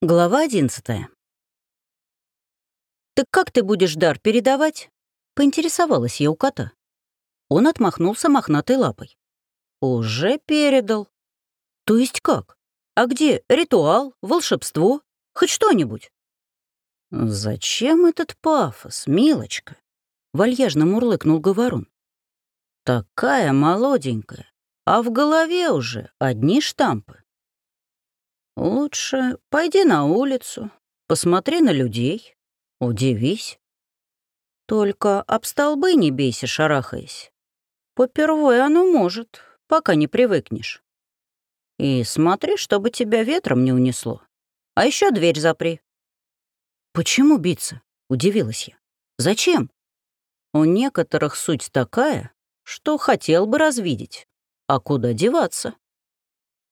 Глава одиннадцатая. «Так как ты будешь дар передавать?» — поинтересовалась я у кота. Он отмахнулся мохнатой лапой. «Уже передал». «То есть как? А где ритуал, волшебство, хоть что-нибудь?» «Зачем этот пафос, милочка?» — вальяжно мурлыкнул говорун. «Такая молоденькая, а в голове уже одни штампы. Лучше пойди на улицу, посмотри на людей, удивись. Только об столбы не бейся, шарахаясь. Попервой оно может, пока не привыкнешь. И смотри, чтобы тебя ветром не унесло. А еще дверь запри. «Почему биться?» — удивилась я. «Зачем?» «У некоторых суть такая, что хотел бы развидеть. А куда деваться?»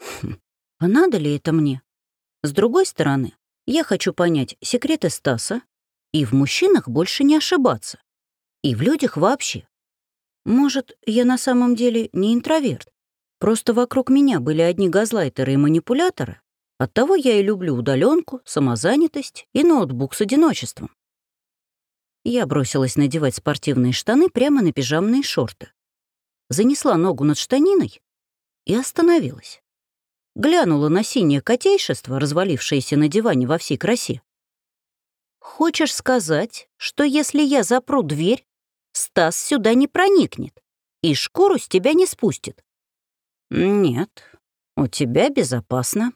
хм, надо ли это мне? С другой стороны, я хочу понять секреты Стаса и в мужчинах больше не ошибаться. И в людях вообще. Может, я на самом деле не интроверт. Просто вокруг меня были одни газлайтеры и манипуляторы. Оттого я и люблю удаленку, самозанятость и ноутбук с одиночеством. Я бросилась надевать спортивные штаны прямо на пижамные шорты. Занесла ногу над штаниной и остановилась глянула на синее котейшество, развалившееся на диване во всей красе. «Хочешь сказать, что если я запру дверь, Стас сюда не проникнет и шкуру с тебя не спустит?» «Нет, у тебя безопасно».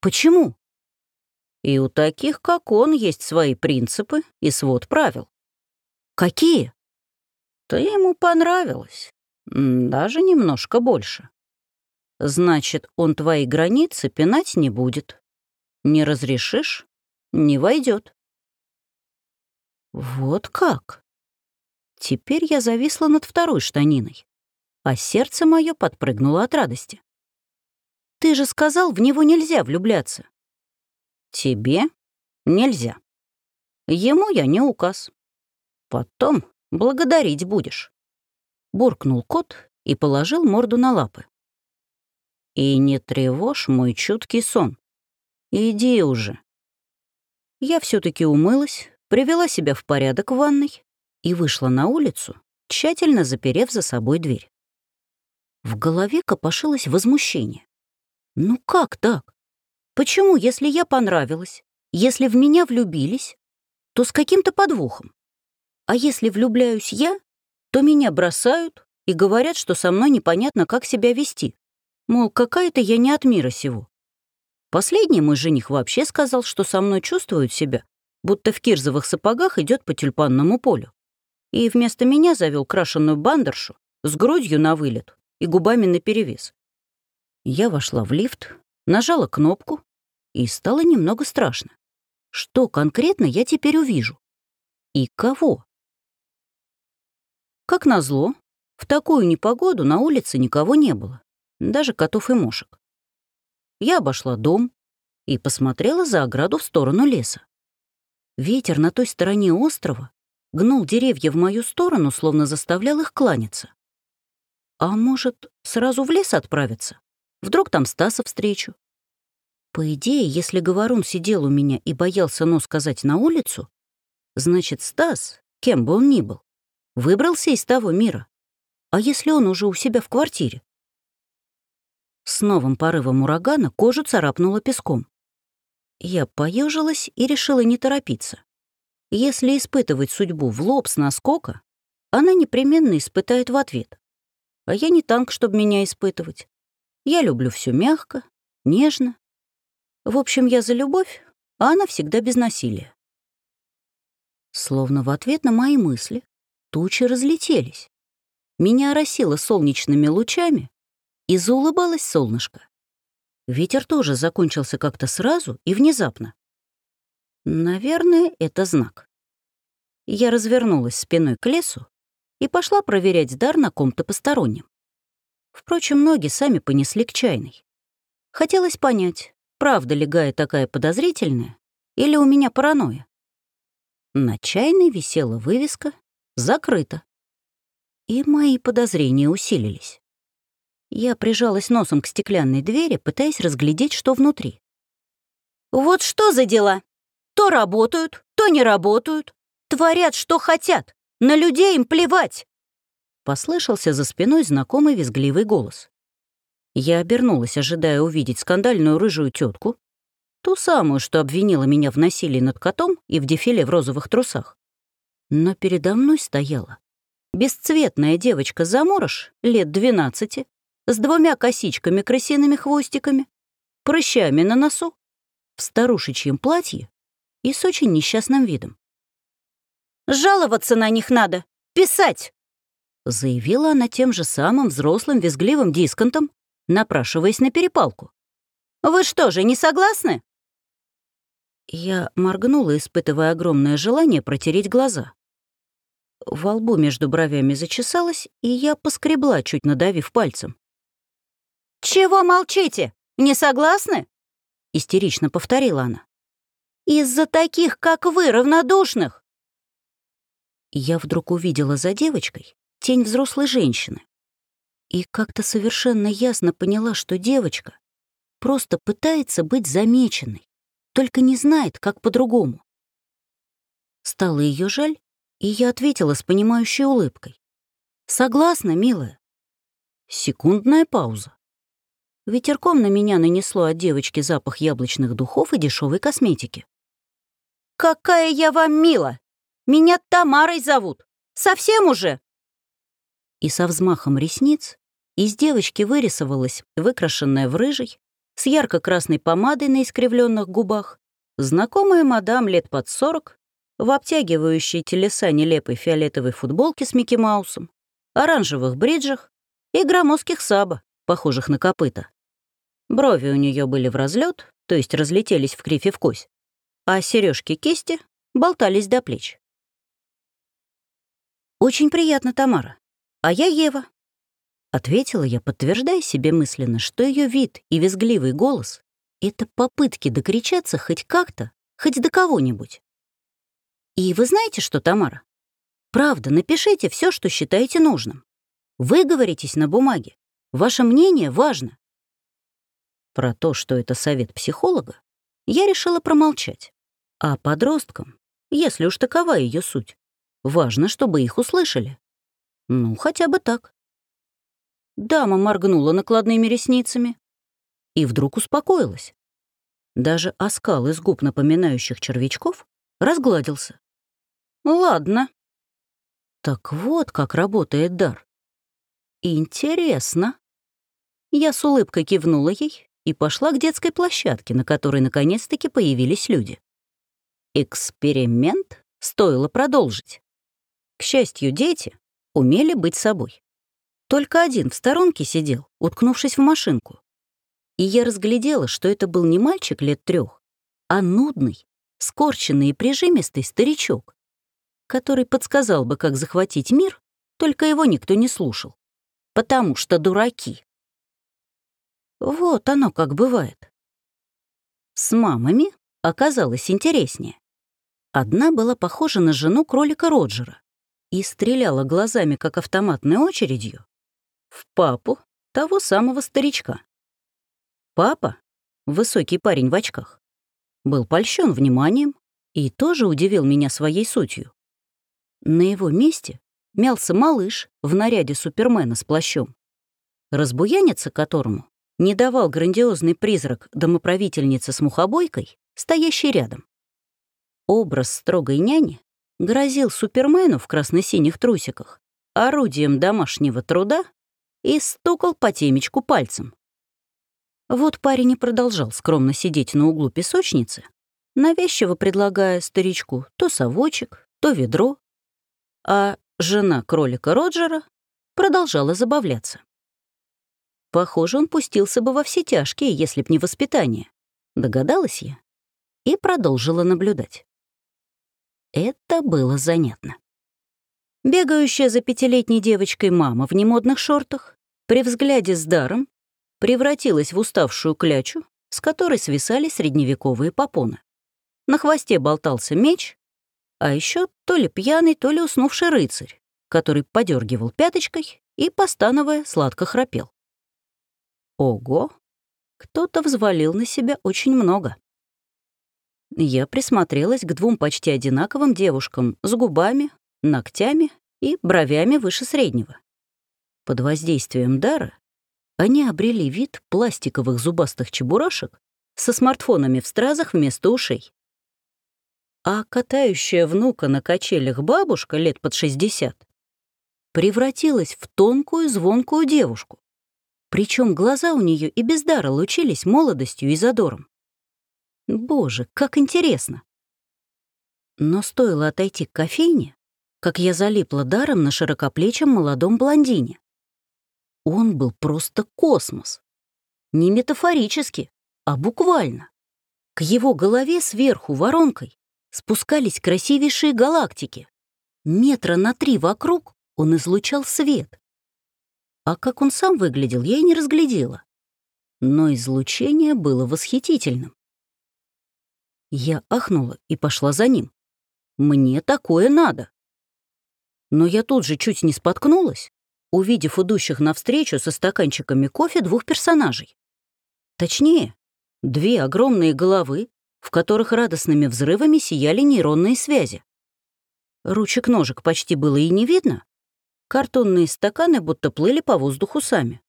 «Почему?» «И у таких, как он, есть свои принципы и свод правил». «Какие?» «Ты ему понравилась, даже немножко больше». Значит, он твои границы пинать не будет. Не разрешишь — не войдет. Вот как? Теперь я зависла над второй штаниной, а сердце мое подпрыгнуло от радости. Ты же сказал, в него нельзя влюбляться. Тебе нельзя. Ему я не указ. Потом благодарить будешь. Буркнул кот и положил морду на лапы. И не тревожь мой чуткий сон. Иди уже. Я все таки умылась, привела себя в порядок в ванной и вышла на улицу, тщательно заперев за собой дверь. В голове копошилось возмущение. Ну как так? Почему, если я понравилась, если в меня влюбились, то с каким-то подвохом? А если влюбляюсь я, то меня бросают и говорят, что со мной непонятно, как себя вести. Мол, какая-то я не от мира сего. Последний мой жених вообще сказал, что со мной чувствуют себя, будто в кирзовых сапогах идет по тюльпанному полю. И вместо меня завел крашеную бандершу с грудью на вылет и губами наперевес. Я вошла в лифт, нажала кнопку, и стало немного страшно. Что конкретно я теперь увижу? И кого? Как назло, в такую непогоду на улице никого не было даже котов и мушек. Я обошла дом и посмотрела за ограду в сторону леса. Ветер на той стороне острова гнул деревья в мою сторону, словно заставлял их кланяться. А может, сразу в лес отправиться? Вдруг там Стаса встречу? По идее, если Говорун сидел у меня и боялся нос сказать на улицу, значит, Стас, кем бы он ни был, выбрался из того мира. А если он уже у себя в квартире? С новым порывом урагана кожу царапнула песком. Я поежилась и решила не торопиться. Если испытывать судьбу в лоб с наскока, она непременно испытает в ответ. А я не танк, чтобы меня испытывать. Я люблю все мягко, нежно. В общем, я за любовь, а она всегда без насилия. Словно в ответ на мои мысли тучи разлетелись. Меня оросило солнечными лучами, и заулыбалось солнышко. Ветер тоже закончился как-то сразу и внезапно. Наверное, это знак. Я развернулась спиной к лесу и пошла проверять дар на ком-то постороннем. Впрочем, ноги сами понесли к чайной. Хотелось понять, правда ли Гая такая подозрительная или у меня паранойя. На чайной висела вывеска «Закрыто». И мои подозрения усилились. Я прижалась носом к стеклянной двери, пытаясь разглядеть, что внутри. Вот что за дела? То работают, то не работают. Творят, что хотят. На людей им плевать. Послышался за спиной знакомый визгливый голос. Я обернулась, ожидая увидеть скандальную рыжую тетку, ту самую, что обвинила меня в насилии над котом и в дефиле в розовых трусах. Но передо мной стояла бесцветная девочка-заморож лет двенадцати, с двумя косичками крысиными хвостиками, прыщами на носу, в старушечьем платье и с очень несчастным видом. «Жаловаться на них надо! Писать!» заявила она тем же самым взрослым визгливым дисконтом, напрашиваясь на перепалку. «Вы что же, не согласны?» Я моргнула, испытывая огромное желание протереть глаза. Во лбу между бровями зачесалось, и я поскребла, чуть надавив пальцем. «Чего молчите? Не согласны?» — истерично повторила она. «Из-за таких, как вы, равнодушных!» Я вдруг увидела за девочкой тень взрослой женщины. И как-то совершенно ясно поняла, что девочка просто пытается быть замеченной, только не знает, как по-другому. Стало ее жаль, и я ответила с понимающей улыбкой. «Согласна, милая». Секундная пауза. Ветерком на меня нанесло от девочки запах яблочных духов и дешевой косметики. «Какая я вам мила! Меня Тамарой зовут! Совсем уже?» И со взмахом ресниц из девочки вырисовалась, выкрашенная в рыжий, с ярко-красной помадой на искривленных губах, знакомая мадам лет под сорок, в обтягивающей телеса нелепой фиолетовой футболке с Микки Маусом, оранжевых бриджах и громоздких саба, похожих на копыта. Брови у нее были в разлет, то есть разлетелись в кривь и в кось, а сережки кисти болтались до плеч. «Очень приятно, Тамара. А я Ева», — ответила я, подтверждая себе мысленно, что ее вид и визгливый голос — это попытки докричаться хоть как-то, хоть до кого-нибудь. И вы знаете что, Тамара? Правда, напишите все, что считаете нужным. Вы говоритесь на бумаге. Ваше мнение важно. Про то, что это совет психолога, я решила промолчать. А подросткам, если уж такова ее суть, важно, чтобы их услышали. Ну, хотя бы так. Дама моргнула накладными ресницами и вдруг успокоилась. Даже оскал из губ, напоминающих червячков, разгладился. Ладно. Так вот, как работает дар. Интересно. Я с улыбкой кивнула ей и пошла к детской площадке, на которой наконец-таки появились люди. Эксперимент стоило продолжить. К счастью, дети умели быть собой. Только один в сторонке сидел, уткнувшись в машинку. И я разглядела, что это был не мальчик лет трех, а нудный, скорченный и прижимистый старичок, который подсказал бы, как захватить мир, только его никто не слушал. Потому что дураки. Вот оно как бывает. С мамами оказалось интереснее. Одна была похожа на жену кролика Роджера и стреляла глазами, как автоматной очередью, в папу того самого старичка. Папа, высокий парень в очках, был польщен вниманием и тоже удивил меня своей сутью. На его месте мялся малыш в наряде Супермена с плащом, разбуяниться которому не давал грандиозный призрак домоправительницы с мухобойкой, стоящий рядом. Образ строгой няни грозил Супермену в красно-синих трусиках орудием домашнего труда и стукал по темечку пальцем. Вот парень и продолжал скромно сидеть на углу песочницы, навязчиво предлагая старичку то совочек, то ведро, а жена кролика Роджера продолжала забавляться. Похоже, он пустился бы во все тяжкие, если б не воспитание. Догадалась я и продолжила наблюдать. Это было занятно. Бегающая за пятилетней девочкой мама в немодных шортах при взгляде с даром превратилась в уставшую клячу, с которой свисали средневековые попоны. На хвосте болтался меч, а еще то ли пьяный, то ли уснувший рыцарь, который подергивал пяточкой и, постановая, сладко храпел. Ого! Кто-то взвалил на себя очень много. Я присмотрелась к двум почти одинаковым девушкам с губами, ногтями и бровями выше среднего. Под воздействием дара они обрели вид пластиковых зубастых чебурашек со смартфонами в стразах вместо ушей. А катающая внука на качелях бабушка лет под 60 превратилась в тонкую звонкую девушку. Причем глаза у нее и без дара лучились молодостью и задором. Боже, как интересно! Но стоило отойти к кофейне, как я залипла даром на широкоплечем молодом блондине. Он был просто космос. Не метафорически, а буквально. К его голове сверху воронкой спускались красивейшие галактики. Метра на три вокруг он излучал свет. А как он сам выглядел, я и не разглядела. Но излучение было восхитительным. Я ахнула и пошла за ним. Мне такое надо. Но я тут же чуть не споткнулась, увидев идущих навстречу со стаканчиками кофе двух персонажей. Точнее, две огромные головы, в которых радостными взрывами сияли нейронные связи. Ручек-ножек почти было и не видно. Картонные стаканы будто плыли по воздуху сами.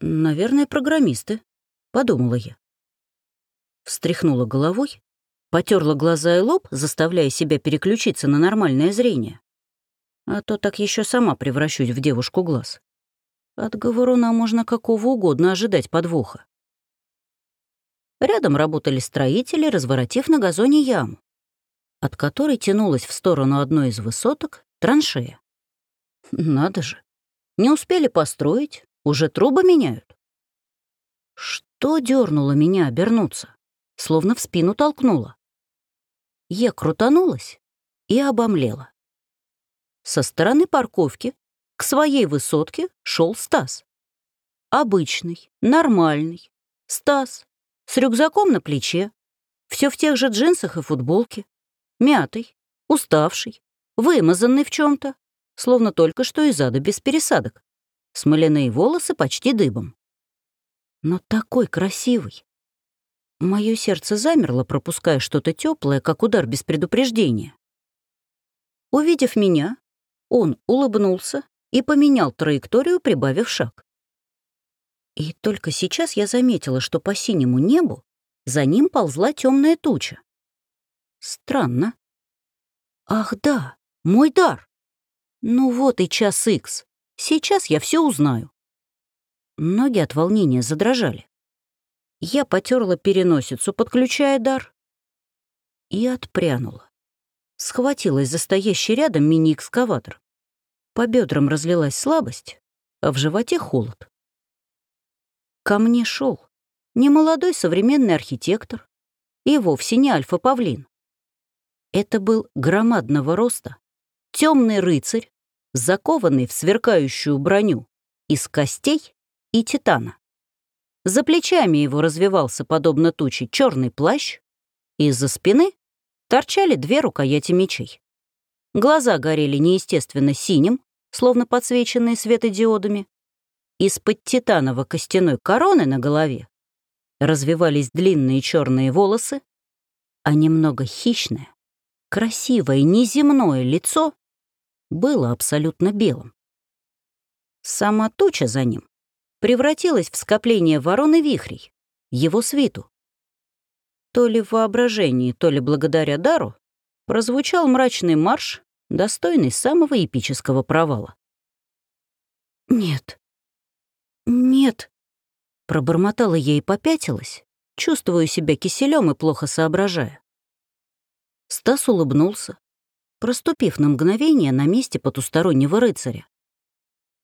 «Наверное, программисты», — подумала я встряхнула головой, потерла глаза и лоб, заставляя себя переключиться на нормальное зрение. А то так еще сама превращусь в девушку глаз. От говоруна можно какого угодно ожидать подвоха. Рядом работали строители, разворотив на газоне яму, от которой тянулась в сторону одной из высоток траншея. Надо же, не успели построить, уже трубы меняют. Что дернуло меня обернуться? словно в спину толкнула. Я крутанулась и обомлела. Со стороны парковки к своей высотке шел Стас. Обычный, нормальный. Стас, с рюкзаком на плече, все в тех же джинсах и футболке, мятый, уставший, вымазанный в чем то словно только что из ада без пересадок, смоляные волосы почти дыбом. Но такой красивый, Мое сердце замерло, пропуская что-то теплое, как удар без предупреждения. Увидев меня, он улыбнулся и поменял траекторию, прибавив шаг. И только сейчас я заметила, что по синему небу за ним ползла темная туча. Странно. Ах да, мой дар. Ну вот и час икс. Сейчас я все узнаю. Ноги от волнения задрожали. Я потерла переносицу, подключая дар, и отпрянула. Схватилась за стоящий рядом мини-экскаватор. По бедрам разлилась слабость, а в животе холод. Ко мне шел немолодой современный архитектор и вовсе не Альфа-Павлин. Это был громадного роста, темный рыцарь, закованный в сверкающую броню из костей и титана. За плечами его развивался, подобно туче, черный плащ, и из-за спины торчали две рукояти мечей. Глаза горели неестественно синим, словно подсвеченные светодиодами. Из-под титаново-костяной короны на голове развивались длинные черные волосы, а немного хищное, красивое, неземное лицо было абсолютно белым. Сама туча за ним превратилась в скопление ворон и вихрей, его свиту. То ли в воображении, то ли благодаря дару прозвучал мрачный марш, достойный самого эпического провала. «Нет, нет», — пробормотала я и попятилась, чувствуя себя киселем и плохо соображая. Стас улыбнулся, проступив на мгновение на месте потустороннего рыцаря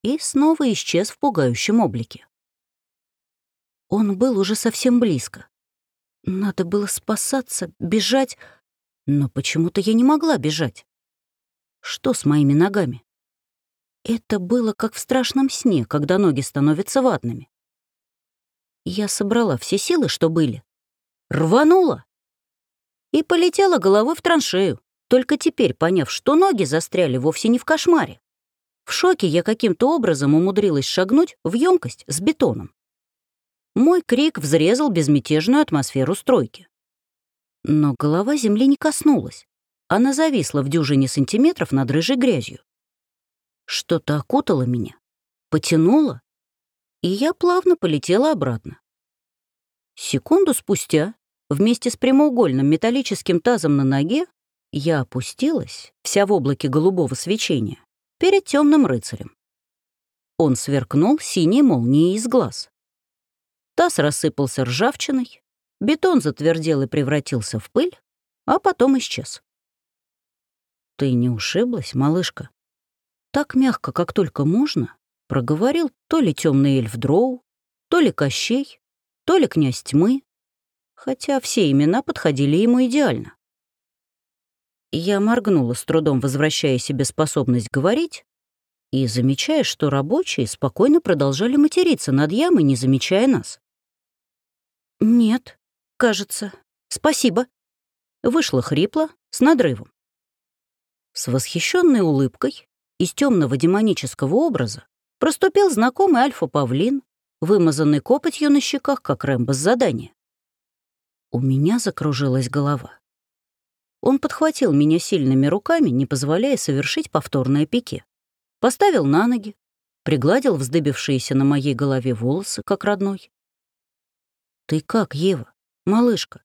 и снова исчез в пугающем облике. Он был уже совсем близко. Надо было спасаться, бежать, но почему-то я не могла бежать. Что с моими ногами? Это было как в страшном сне, когда ноги становятся ватными. Я собрала все силы, что были, рванула и полетела головой в траншею, только теперь поняв, что ноги застряли вовсе не в кошмаре, в шоке я каким-то образом умудрилась шагнуть в емкость с бетоном. Мой крик взрезал безмятежную атмосферу стройки. Но голова земли не коснулась. Она зависла в дюжине сантиметров над рыжей грязью. Что-то окутало меня, потянуло, и я плавно полетела обратно. Секунду спустя, вместе с прямоугольным металлическим тазом на ноге, я опустилась, вся в облаке голубого свечения, перед темным рыцарем. Он сверкнул синей молнией из глаз. Таз рассыпался ржавчиной, бетон затвердел и превратился в пыль, а потом исчез. «Ты не ушиблась, малышка?» Так мягко, как только можно, проговорил то ли темный эльф Дроу, то ли Кощей, то ли князь тьмы, хотя все имена подходили ему идеально. Я моргнула с трудом, возвращая себе способность говорить, и замечая, что рабочие спокойно продолжали материться над ямой, не замечая нас. «Нет, кажется. Спасибо». Вышла хрипло, с надрывом. С восхищенной улыбкой из темного демонического образа проступил знакомый альфа-павлин, вымазанный копотью на щеках, как Рэмбо с задания. У меня закружилась голова. Он подхватил меня сильными руками, не позволяя совершить повторное пике. Поставил на ноги, пригладил вздыбившиеся на моей голове волосы, как родной. «Ты как, Ева, малышка?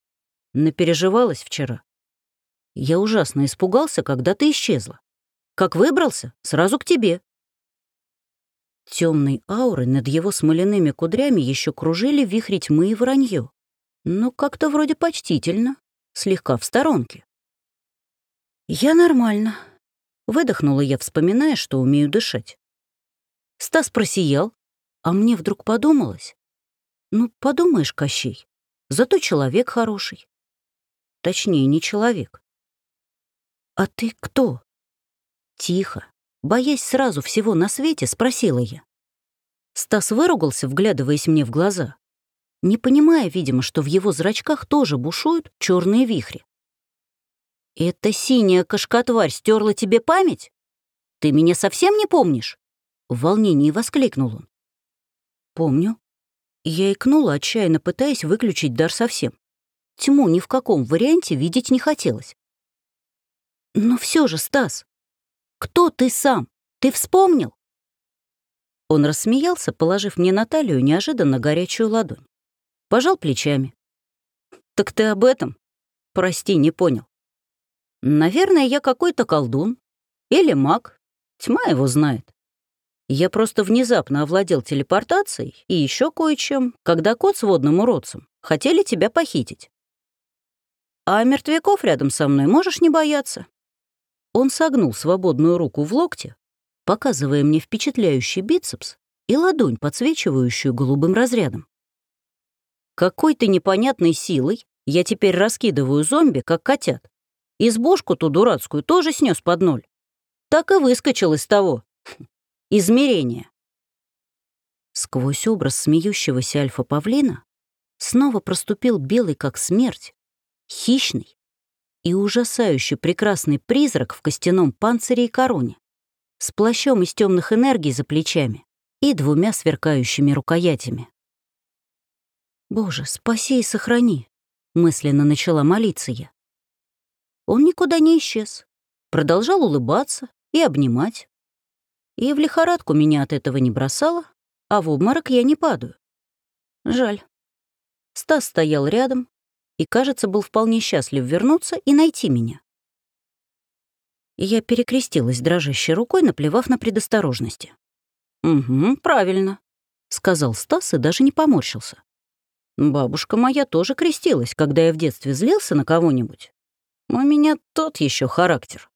Напереживалась вчера? Я ужасно испугался, когда ты исчезла. Как выбрался, сразу к тебе». Темной ауры над его смоляными кудрями еще кружили вихри тьмы и вранье, но как-то вроде почтительно, слегка в сторонке. «Я нормально», Выдохнула я, вспоминая, что умею дышать. Стас просиял, а мне вдруг подумалось. Ну, подумаешь, Кощей, зато человек хороший. Точнее, не человек. «А ты кто?» Тихо, боясь сразу всего на свете, спросила я. Стас выругался, вглядываясь мне в глаза, не понимая, видимо, что в его зрачках тоже бушуют черные вихри. «Эта синяя кашкотварь стерла тебе память? Ты меня совсем не помнишь?» В волнении воскликнул он. «Помню». Я икнула, отчаянно пытаясь выключить дар совсем. Тьму ни в каком варианте видеть не хотелось. «Но все же, Стас, кто ты сам? Ты вспомнил?» Он рассмеялся, положив мне на талию неожиданно горячую ладонь. Пожал плечами. «Так ты об этом? Прости, не понял. Наверное, я какой-то колдун. Или маг. Тьма его знает. Я просто внезапно овладел телепортацией и еще кое-чем, когда кот с водным уродцем хотели тебя похитить. А мертвяков рядом со мной можешь не бояться. Он согнул свободную руку в локте, показывая мне впечатляющий бицепс и ладонь, подсвечивающую голубым разрядом. Какой-то непонятной силой я теперь раскидываю зомби, как котят. Избушку ту дурацкую тоже снес под ноль. Так и выскочил из того измерения. Сквозь образ смеющегося альфа-павлина снова проступил белый как смерть, хищный и ужасающе прекрасный призрак в костяном панцире и короне, с плащом из темных энергий за плечами и двумя сверкающими рукоятями. «Боже, спаси и сохрани!» — мысленно начала молиться я. Он никуда не исчез. Продолжал улыбаться и обнимать. И в лихорадку меня от этого не бросало, а в обморок я не падаю. Жаль. Стас стоял рядом и, кажется, был вполне счастлив вернуться и найти меня. Я перекрестилась дрожащей рукой, наплевав на предосторожности. «Угу, правильно», — сказал Стас и даже не поморщился. «Бабушка моя тоже крестилась, когда я в детстве злился на кого-нибудь. У меня тот еще характер.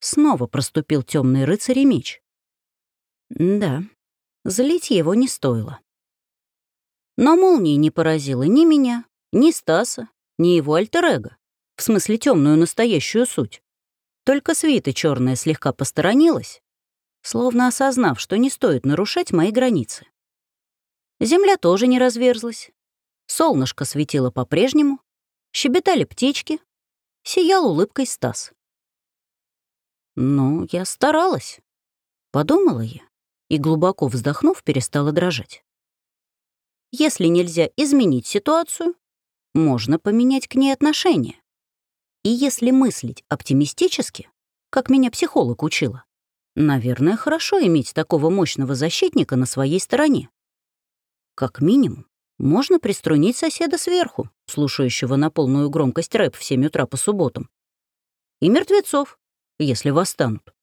Снова проступил темный рыцарь и меч. Да, злить его не стоило. Но молния не поразила ни меня, ни Стаса, ни его альтер в смысле темную настоящую суть. Только свита черная слегка посторонилась, словно осознав, что не стоит нарушать мои границы. Земля тоже не разверзлась. Солнышко светило по-прежнему, щебетали птички, Сиял улыбкой Стас. «Ну, я старалась», — подумала я, и, глубоко вздохнув, перестала дрожать. «Если нельзя изменить ситуацию, можно поменять к ней отношение. И если мыслить оптимистически, как меня психолог учила, наверное, хорошо иметь такого мощного защитника на своей стороне. Как минимум, можно приструнить соседа сверху, слушающего на полную громкость рэп в 7 утра по субботам. И мертвецов, если восстанут.